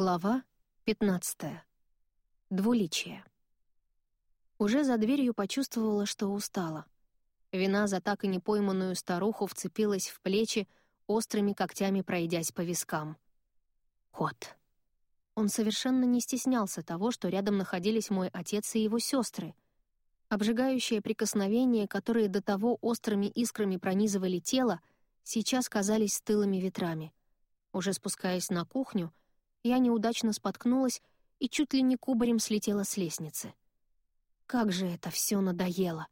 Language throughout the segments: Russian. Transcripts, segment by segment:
Глава 15. Двуличие. Уже за дверью почувствовала, что устала. Вина за так и не пойманную старуху вцепилась в плечи, острыми когтями пройдясь по вискам. Кот. Он совершенно не стеснялся того, что рядом находились мой отец и его сестры. Обжигающие прикосновения, которые до того острыми искрами пронизывали тело, сейчас казались стылыми ветрами. Уже спускаясь на кухню — я неудачно споткнулась и чуть ли не кубарем слетела с лестницы. Как же это все надоело!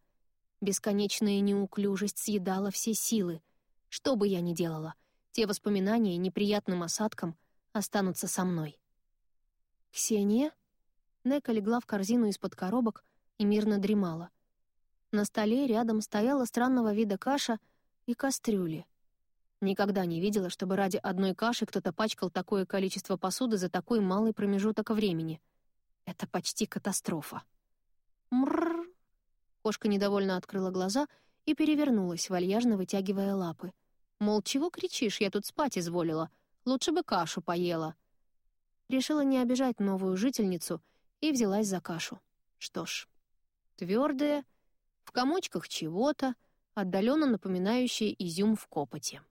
Бесконечная неуклюжесть съедала все силы. Что бы я ни делала, те воспоминания неприятным осадком останутся со мной. «Ксения?» Нека легла в корзину из-под коробок и мирно дремала. На столе рядом стояла странного вида каша и кастрюли — Никогда не видела, чтобы ради одной каши кто-то пачкал такое количество посуды за такой малый промежуток времени. Это почти катастрофа. Мрррр. Кошка недовольно открыла глаза и перевернулась, вальяжно вытягивая лапы. Мол, чего кричишь, я тут спать изволила. Лучше бы кашу поела. Решила не обижать новую жительницу и взялась за кашу. Что ж, твердая, в комочках чего-то, отдаленно напоминающая изюм в копоте.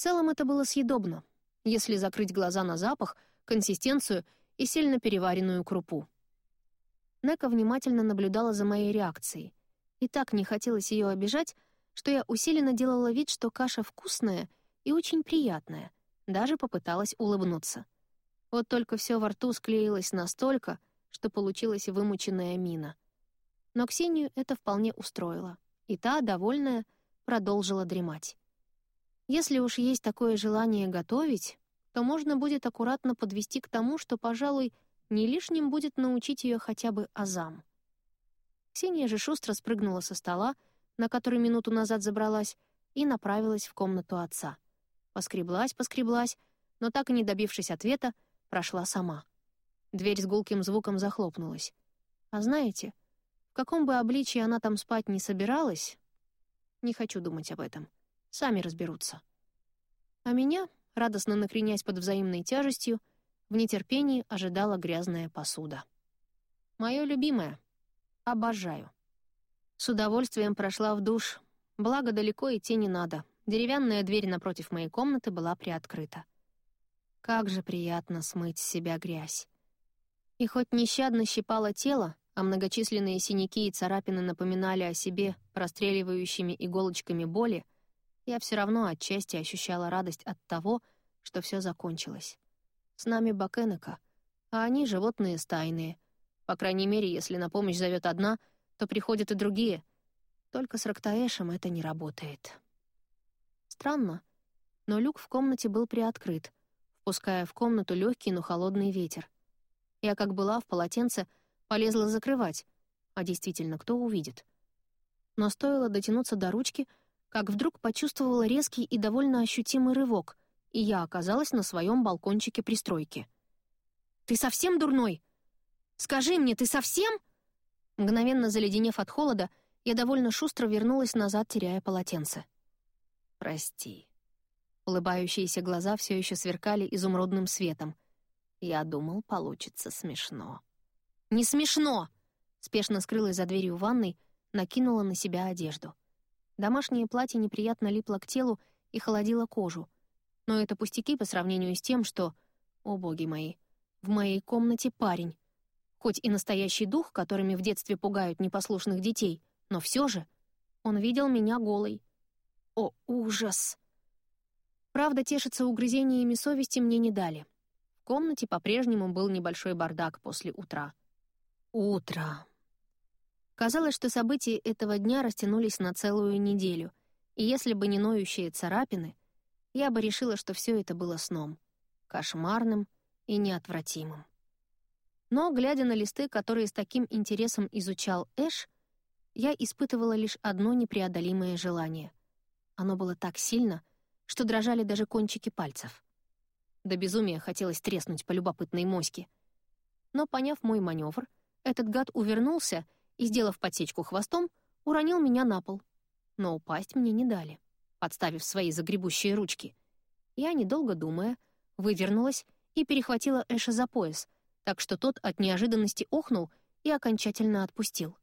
Целом это было съедобно, если закрыть глаза на запах, консистенцию и сильно переваренную крупу. Нека внимательно наблюдала за моей реакцией. И так не хотелось ее обижать, что я усиленно делала вид, что каша вкусная и очень приятная, даже попыталась улыбнуться. Вот только все во рту склеилось настолько, что получилась вымученная мина. Но Ксению это вполне устроило, и та, довольная, продолжила дремать. Если уж есть такое желание готовить, то можно будет аккуратно подвести к тому, что, пожалуй, не лишним будет научить ее хотя бы азам. Ксения же шустро спрыгнула со стола, на который минуту назад забралась, и направилась в комнату отца. Поскреблась, поскреблась, но так и не добившись ответа, прошла сама. Дверь с гулким звуком захлопнулась. А знаете, в каком бы обличии она там спать не собиралась, не хочу думать об этом. Сами разберутся. А меня, радостно накренясь под взаимной тяжестью, в нетерпении ожидала грязная посуда. Мое любимое. Обожаю. С удовольствием прошла в душ. Благо, далеко идти не надо. Деревянная дверь напротив моей комнаты была приоткрыта. Как же приятно смыть с себя грязь. И хоть нещадно щипало тело, а многочисленные синяки и царапины напоминали о себе простреливающими иголочками боли, я все равно отчасти ощущала радость от того, что все закончилось. С нами Бакенека, а они — животные стайные. По крайней мере, если на помощь зовет одна, то приходят и другие. Только с Рактаэшем это не работает. Странно, но люк в комнате был приоткрыт, впуская в комнату легкий, но холодный ветер. Я, как была в полотенце, полезла закрывать, а действительно, кто увидит? Но стоило дотянуться до ручки — как вдруг почувствовала резкий и довольно ощутимый рывок, и я оказалась на своем балкончике пристройки. «Ты совсем дурной? Скажи мне, ты совсем?» Мгновенно заледенев от холода, я довольно шустро вернулась назад, теряя полотенце. «Прости». Улыбающиеся глаза все еще сверкали изумрудным светом. Я думал, получится смешно. «Не смешно!» Спешно скрылась за дверью ванной, накинула на себя одежду. Домашнее платье неприятно липло к телу и холодило кожу. Но это пустяки по сравнению с тем, что... О, боги мои! В моей комнате парень. Хоть и настоящий дух, которыми в детстве пугают непослушных детей, но все же он видел меня голой. О, ужас! Правда, тешиться угрызениями совести мне не дали. В комнате по-прежнему был небольшой бардак после утра. Утро. Казалось, что события этого дня растянулись на целую неделю, и если бы не ноющие царапины, я бы решила, что все это было сном, кошмарным и неотвратимым. Но, глядя на листы, которые с таким интересом изучал Эш, я испытывала лишь одно непреодолимое желание. Оно было так сильно, что дрожали даже кончики пальцев. До безумия хотелось треснуть по любопытной моське. Но, поняв мой маневр, этот гад увернулся — и, сделав подсечку хвостом, уронил меня на пол. Но упасть мне не дали, подставив свои загребущие ручки. Я, недолго думая, вывернулась и перехватила Эша за пояс, так что тот от неожиданности охнул и окончательно отпустил.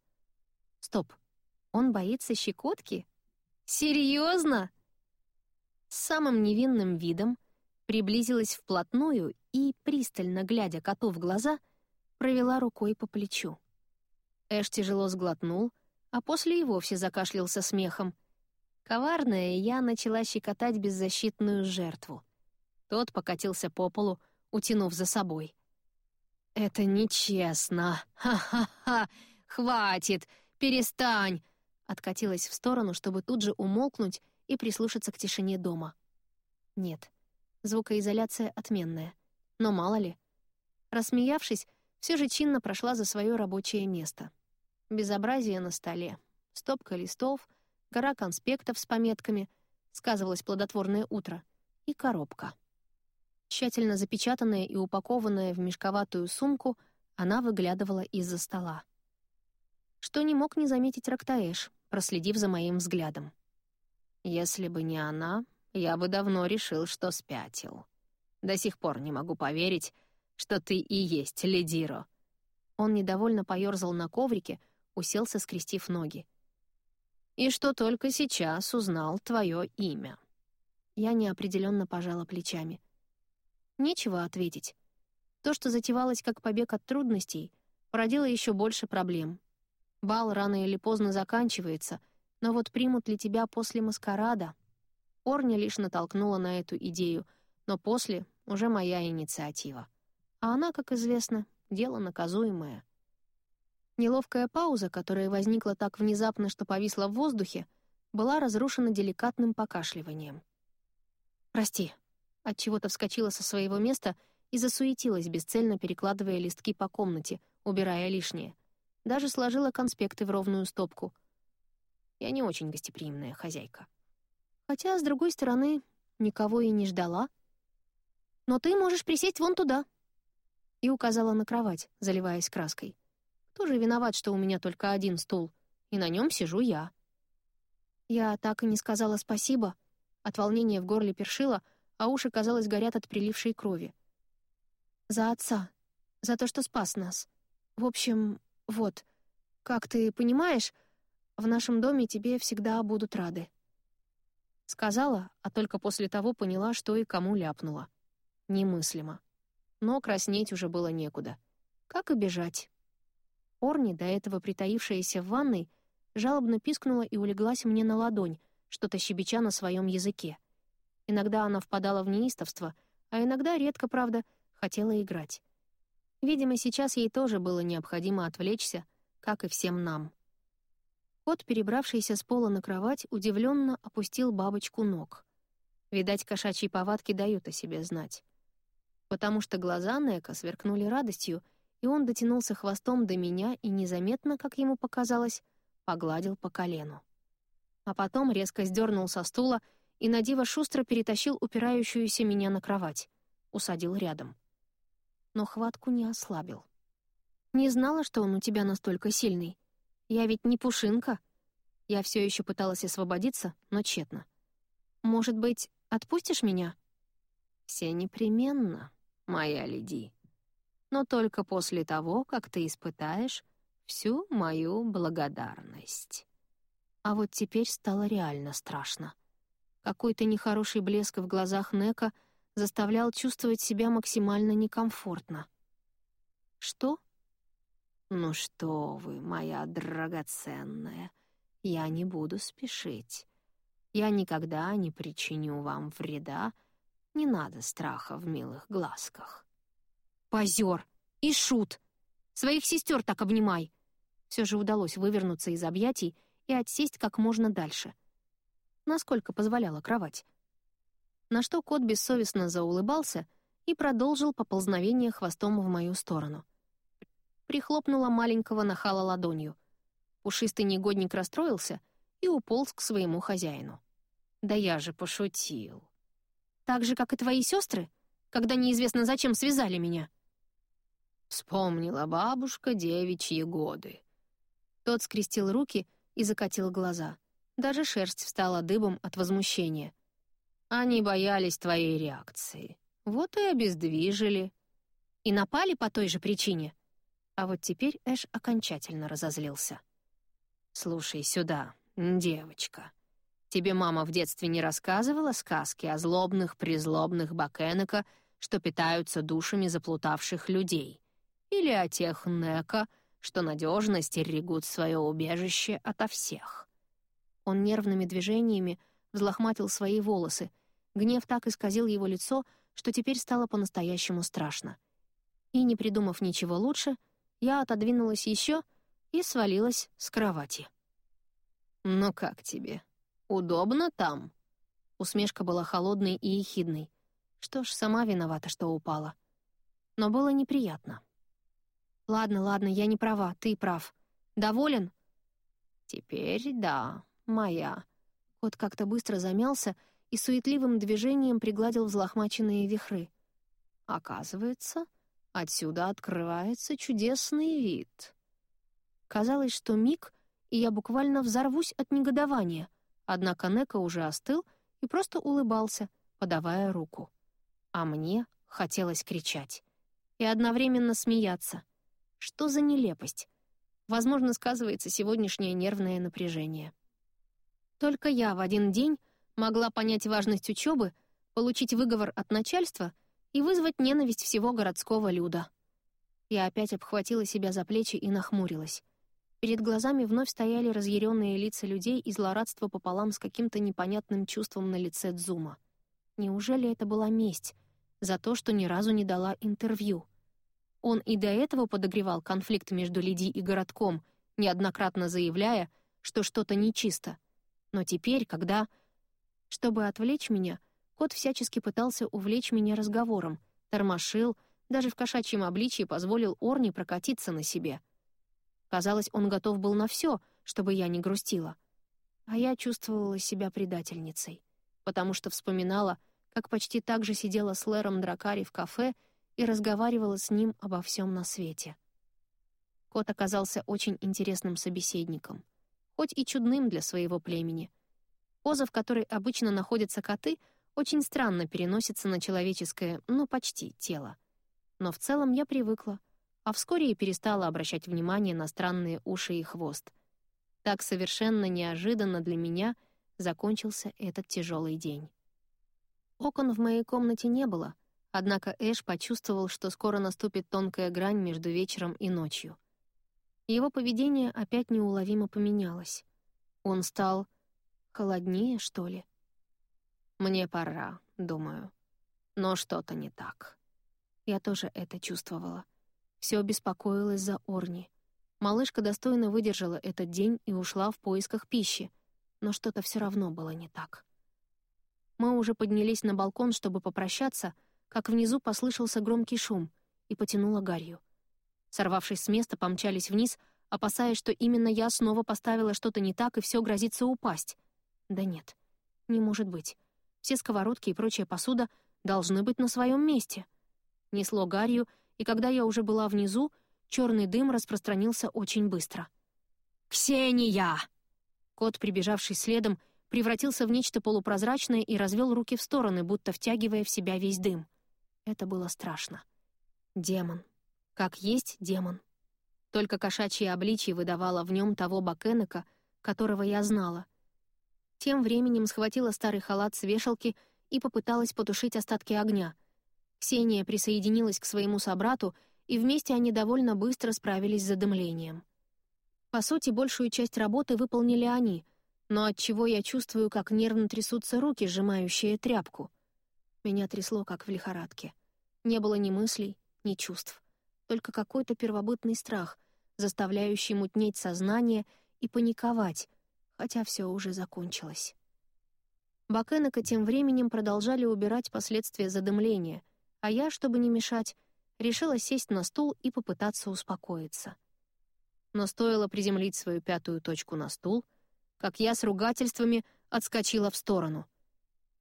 Стоп, он боится щекотки? Серьезно? С самым невинным видом приблизилась вплотную и, пристально глядя коту в глаза, провела рукой по плечу. Эш тяжело сглотнул, а после и вовсе закашлялся смехом. Коварная, я начала щекотать беззащитную жертву. Тот покатился по полу, утянув за собой. «Это нечестно! Ха-ха-ха! Хватит! Перестань!» Откатилась в сторону, чтобы тут же умолкнуть и прислушаться к тишине дома. Нет, звукоизоляция отменная. Но мало ли. Рассмеявшись, все же чинно прошла за свое рабочее место. Безобразие на столе. Стопка листов, гора конспектов с пометками, сказывалось плодотворное утро, и коробка. Тщательно запечатанная и упакованная в мешковатую сумку, она выглядывала из-за стола. Что не мог не заметить Рактаэш, проследив за моим взглядом. Если бы не она, я бы давно решил, что спятил. До сих пор не могу поверить, что ты и есть Ледиро. Он недовольно поёрзал на коврике, уселся, скрестив ноги. И что только сейчас узнал твое имя. Я неопределенно пожала плечами. Нечего ответить. То, что затевалось как побег от трудностей, породило еще больше проблем. Бал рано или поздно заканчивается, но вот примут ли тебя после маскарада? Орня лишь натолкнула на эту идею, но после уже моя инициатива. А она, как известно, дело наказуемое. Неловкая пауза, которая возникла так внезапно, что повисла в воздухе, была разрушена деликатным покашливанием. «Прости», Отчего-то вскочила со своего места и засуетилась, бесцельно перекладывая листки по комнате, убирая лишнее. Даже сложила конспекты в ровную стопку. Я не очень гостеприимная хозяйка. Хотя, с другой стороны, никого и не ждала. «Но ты можешь присесть вон туда», и указала на кровать, заливаясь краской. «Кто же виноват, что у меня только один стул, и на нем сижу я?» Я так и не сказала спасибо. От волнения в горле першила — а уши, казалось, горят от прилившей крови. «За отца. За то, что спас нас. В общем, вот. Как ты понимаешь, в нашем доме тебе всегда будут рады». Сказала, а только после того поняла, что и кому ляпнула. Немыслимо. Но краснеть уже было некуда. Как и бежать. Орни, до этого притаившаяся в ванной, жалобно пискнула и улеглась мне на ладонь, что-то щебеча на своем языке. Иногда она впадала в неистовство, а иногда, редко, правда, хотела играть. Видимо, сейчас ей тоже было необходимо отвлечься, как и всем нам. Кот, перебравшийся с пола на кровать, удивленно опустил бабочку ног. Видать, кошачьи повадки дают о себе знать. Потому что глаза Нека сверкнули радостью, и он дотянулся хвостом до меня и незаметно, как ему показалось, погладил по колену. А потом резко сдернул со стула и Надива шустро перетащил упирающуюся меня на кровать, усадил рядом. Но хватку не ослабил. «Не знала, что он у тебя настолько сильный. Я ведь не пушинка». Я все еще пыталась освободиться, но тщетно. «Может быть, отпустишь меня?» «Все непременно, моя леди. Но только после того, как ты испытаешь всю мою благодарность». А вот теперь стало реально страшно. Какой-то нехороший блеск в глазах Нека заставлял чувствовать себя максимально некомфортно. «Что?» «Ну что вы, моя драгоценная, я не буду спешить. Я никогда не причиню вам вреда, не надо страха в милых глазках». «Позер! И шут! Своих сестер так обнимай!» Все же удалось вывернуться из объятий и отсесть как можно дальше — насколько позволяла кровать. На что кот бессовестно заулыбался и продолжил поползновение хвостом в мою сторону. Прихлопнула маленького нахала ладонью. Пушистый негодник расстроился и уполз к своему хозяину. «Да я же пошутил». «Так же, как и твои сестры, когда неизвестно зачем связали меня». Вспомнила бабушка девичьи годы. Тот скрестил руки и закатил глаза — даже шерсть встала дыбом от возмущения. Они боялись твоей реакции. Вот и обездвижили. И напали по той же причине. А вот теперь Эш окончательно разозлился. «Слушай сюда, девочка. Тебе мама в детстве не рассказывала сказки о злобных-призлобных Бакенека, что питаются душами заплутавших людей? Или о тех Нека, что надежно стерегут свое убежище ото всех?» Он нервными движениями взлохматил свои волосы. Гнев так исказил его лицо, что теперь стало по-настоящему страшно. И, не придумав ничего лучше, я отодвинулась еще и свалилась с кровати. «Ну как тебе? Удобно там?» Усмешка была холодной и ехидной. Что ж, сама виновата, что упала. Но было неприятно. «Ладно, ладно, я не права, ты прав. Доволен?» «Теперь да, моя». Кот как-то быстро замялся и суетливым движением пригладил взлохмаченные вихры. Оказывается, отсюда открывается чудесный вид. Казалось, что миг, и я буквально взорвусь от негодования, однако Нека уже остыл и просто улыбался, подавая руку. А мне хотелось кричать. И одновременно смеяться. Что за нелепость? Возможно, сказывается сегодняшнее нервное напряжение. Только я в один день могла понять важность учебы, получить выговор от начальства и вызвать ненависть всего городского люда. Я опять обхватила себя за плечи и нахмурилась. Перед глазами вновь стояли разъяренные лица людей и злорадство пополам с каким-то непонятным чувством на лице Дзума. Неужели это была месть за то, что ни разу не дала интервью? Он и до этого подогревал конфликт между Лиди и городком, неоднократно заявляя, что что-то нечисто. Но теперь, когда чтобы отвлечь меня, кот всячески пытался увлечь меня разговором, тормошил, даже в кошачьем обличье позволил Орни прокатиться на себе. Казалось, он готов был на все, чтобы я не грустила. А я чувствовала себя предательницей, потому что вспоминала, как почти так же сидела с Лером Дракари в кафе и разговаривала с ним обо всем на свете. Кот оказался очень интересным собеседником, хоть и чудным для своего племени — Поза, в которой обычно находятся коты, очень странно переносится на человеческое, ну, почти, тело. Но в целом я привыкла, а вскоре и перестала обращать внимание на странные уши и хвост. Так совершенно неожиданно для меня закончился этот тяжелый день. Окон в моей комнате не было, однако Эш почувствовал, что скоро наступит тонкая грань между вечером и ночью. Его поведение опять неуловимо поменялось. Он стал Холоднее, что ли? Мне пора, думаю. Но что-то не так. Я тоже это чувствовала. Все беспокоилось за Орни. Малышка достойно выдержала этот день и ушла в поисках пищи, но что-то все равно было не так. Мы уже поднялись на балкон, чтобы попрощаться, как внизу послышался громкий шум и потянуло гарью. Сорвавшись с места, помчались вниз, опасаясь, что именно я снова поставила что-то не так и все грозится упасть. Да нет, не может быть. Все сковородки и прочая посуда должны быть на своем месте. Несло гарью, и когда я уже была внизу, черный дым распространился очень быстро. «Ксения!» Кот, прибежавший следом, превратился в нечто полупрозрачное и развел руки в стороны, будто втягивая в себя весь дым. Это было страшно. Демон. Как есть демон. Только кошачье обличье выдавало в нем того Бакенека, которого я знала — тем временем схватила старый халат с вешалки и попыталась потушить остатки огня. Ксения присоединилась к своему собрату, и вместе они довольно быстро справились с задымлением. По сути, большую часть работы выполнили они, но от чего я чувствую, как нервно трясутся руки, сжимающие тряпку. Меня трясло, как в лихорадке. Не было ни мыслей, ни чувств. Только какой-то первобытный страх, заставляющий мутнеть сознание и паниковать, хотя все уже закончилось. Бакенека тем временем продолжали убирать последствия задымления, а я, чтобы не мешать, решила сесть на стул и попытаться успокоиться. Но стоило приземлить свою пятую точку на стул, как я с ругательствами отскочила в сторону.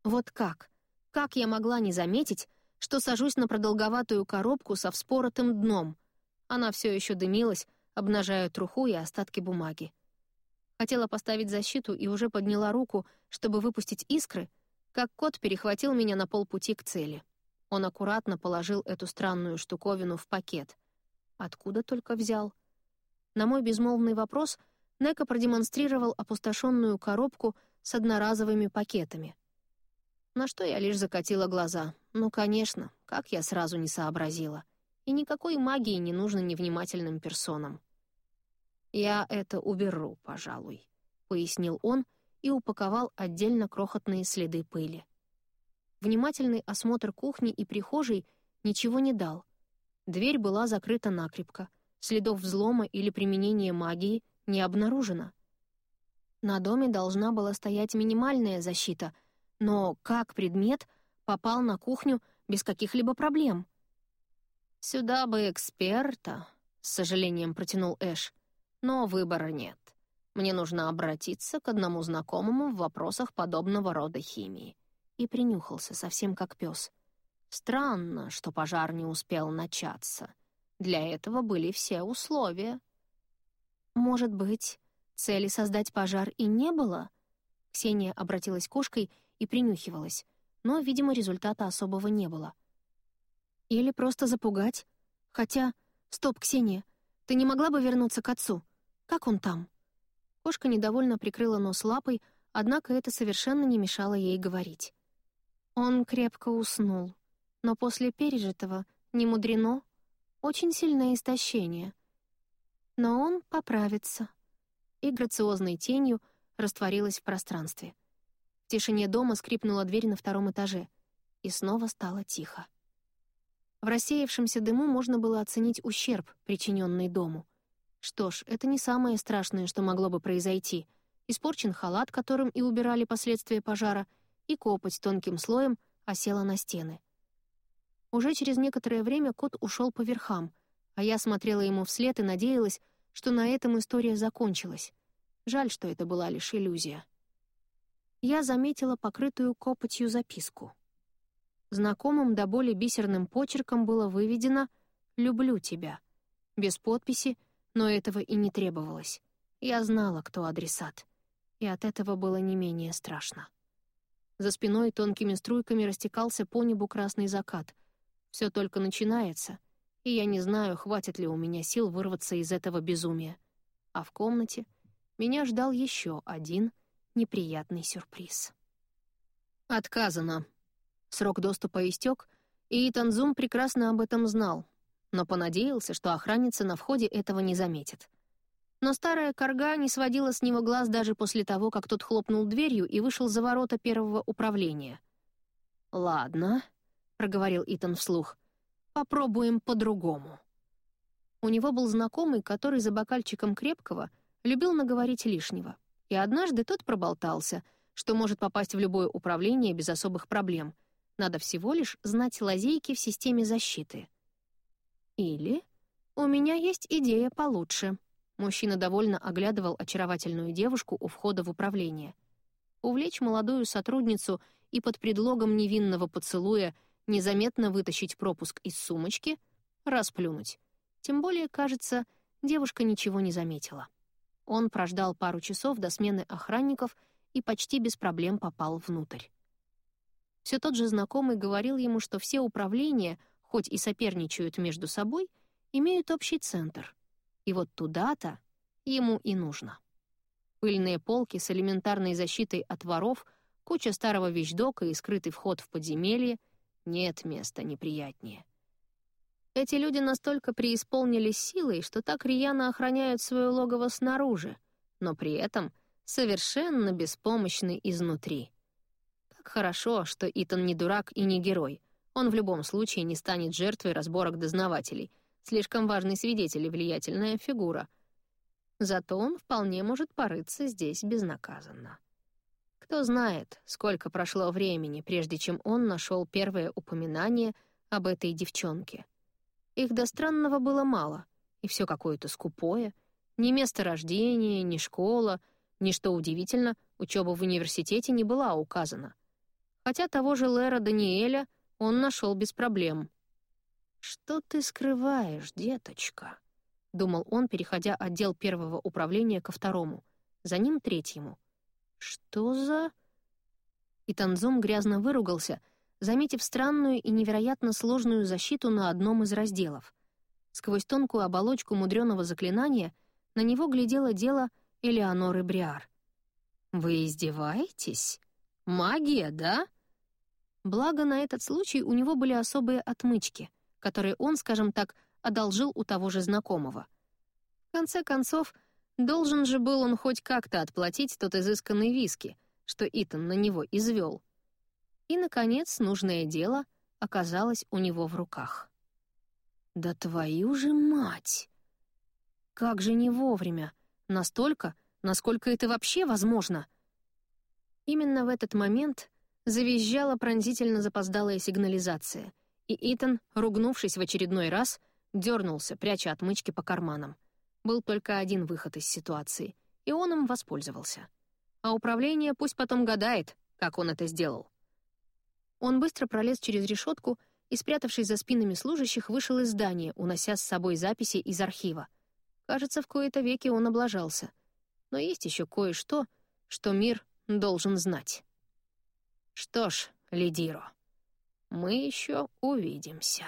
Вот как? Как я могла не заметить, что сажусь на продолговатую коробку со вспоротым дном? Она все еще дымилась, обнажая труху и остатки бумаги. Хотела поставить защиту и уже подняла руку, чтобы выпустить искры, как кот перехватил меня на полпути к цели. Он аккуратно положил эту странную штуковину в пакет. Откуда только взял? На мой безмолвный вопрос Нека продемонстрировал опустошенную коробку с одноразовыми пакетами. На что я лишь закатила глаза. Ну, конечно, как я сразу не сообразила. И никакой магии не нужно невнимательным персонам. «Я это уберу, пожалуй», — пояснил он и упаковал отдельно крохотные следы пыли. Внимательный осмотр кухни и прихожей ничего не дал. Дверь была закрыта накрепко, следов взлома или применения магии не обнаружено. На доме должна была стоять минимальная защита, но как предмет попал на кухню без каких-либо проблем? «Сюда бы эксперта», — с сожалением протянул Эш, «но выбора нет. Мне нужно обратиться к одному знакомому в вопросах подобного рода химии». И принюхался, совсем как пес. Странно, что пожар не успел начаться. Для этого были все условия. «Может быть, цели создать пожар и не было?» Ксения обратилась кошкой и принюхивалась, но, видимо, результата особого не было. «Или просто запугать? Хотя... Стоп, Ксения, ты не могла бы вернуться к отцу? Как он там?» Кошка недовольно прикрыла нос лапой, однако это совершенно не мешало ей говорить. Он крепко уснул, но после пережитого не мудрено, очень сильное истощение — но он поправится. И грациозной тенью растворилась в пространстве. В тишине дома скрипнула дверь на втором этаже, и снова стало тихо. В рассеявшемся дыму можно было оценить ущерб, причиненный дому. Что ж, это не самое страшное, что могло бы произойти. Испорчен халат, которым и убирали последствия пожара, и копоть тонким слоем осела на стены. Уже через некоторое время кот ушел по верхам — а я смотрела ему вслед и надеялась, что на этом история закончилась. Жаль, что это была лишь иллюзия. Я заметила покрытую копотью записку. Знакомым до боли бисерным почерком было выведено «Люблю тебя». Без подписи, но этого и не требовалось. Я знала, кто адресат. И от этого было не менее страшно. За спиной тонкими струйками растекался по небу красный закат. Все только начинается, и я не знаю, хватит ли у меня сил вырваться из этого безумия. А в комнате меня ждал еще один неприятный сюрприз. Отказано. Срок доступа истек, и Танзум прекрасно об этом знал, но понадеялся, что охранница на входе этого не заметит. Но старая корга не сводила с него глаз даже после того, как тот хлопнул дверью и вышел за ворота первого управления. «Ладно», — проговорил Итан вслух, — Попробуем по-другому. У него был знакомый, который за бокальчиком крепкого любил наговорить лишнего. И однажды тот проболтался, что может попасть в любое управление без особых проблем. Надо всего лишь знать лазейки в системе защиты. Или «У меня есть идея получше». Мужчина довольно оглядывал очаровательную девушку у входа в управление. Увлечь молодую сотрудницу и под предлогом невинного поцелуя — незаметно вытащить пропуск из сумочки, расплюнуть. Тем более, кажется, девушка ничего не заметила. Он прождал пару часов до смены охранников и почти без проблем попал внутрь. Все тот же знакомый говорил ему, что все управления, хоть и соперничают между собой, имеют общий центр. И вот туда-то ему и нужно. Пыльные полки с элементарной защитой от воров, куча старого вещдока и скрытый вход в подземелье — нет места неприятнее. Эти люди настолько преисполнились силой, что так рьяно охраняют свое логово снаружи, но при этом совершенно беспомощны изнутри. Как хорошо, что Итан не дурак и не герой. Он в любом случае не станет жертвой разборок дознавателей. Слишком важный свидетель и влиятельная фигура. Зато он вполне может порыться здесь безнаказанно. Кто знает, сколько прошло времени, прежде чем он нашел первое упоминание об этой девчонке. Их до странного было мало, и все какое-то скупое. Ни место рождения, ни школа, ни, что удивительно, учеба в университете не была указана. Хотя того же Лера Даниэля он нашел без проблем. «Что ты скрываешь, деточка?» — думал он, переходя отдел первого управления ко второму, за ним третьему — «Что за...» И Танзум грязно выругался, заметив странную и невероятно сложную защиту на одном из разделов. Сквозь тонкую оболочку мудреного заклинания на него глядело дело Элеоноры Бриар. «Вы издеваетесь? Магия, да?» Благо, на этот случай у него были особые отмычки, которые он, скажем так, одолжил у того же знакомого. В конце концов, должен же был он хоть как-то отплатить тот изысканный виски, что Итан на него извел. И, наконец, нужное дело оказалось у него в руках. «Да твою же мать!» Как же не вовремя! Настолько, насколько это вообще возможно! Именно в этот момент Завизжала пронзительно запоздалая сигнализация, и Итан, ругнувшись в очередной раз, дернулся, пряча отмычки по карманам. Был только один выход из ситуации, и он им воспользовался. А управление пусть потом гадает, как он это сделал. Он быстро пролез через решетку и, спрятавшись за спинами служащих, вышел из здания, унося с собой записи из архива. Кажется, в кои-то веки он облажался. Но есть еще кое-что, что мир должен знать. Что ж, Лидиро, мы еще увидимся.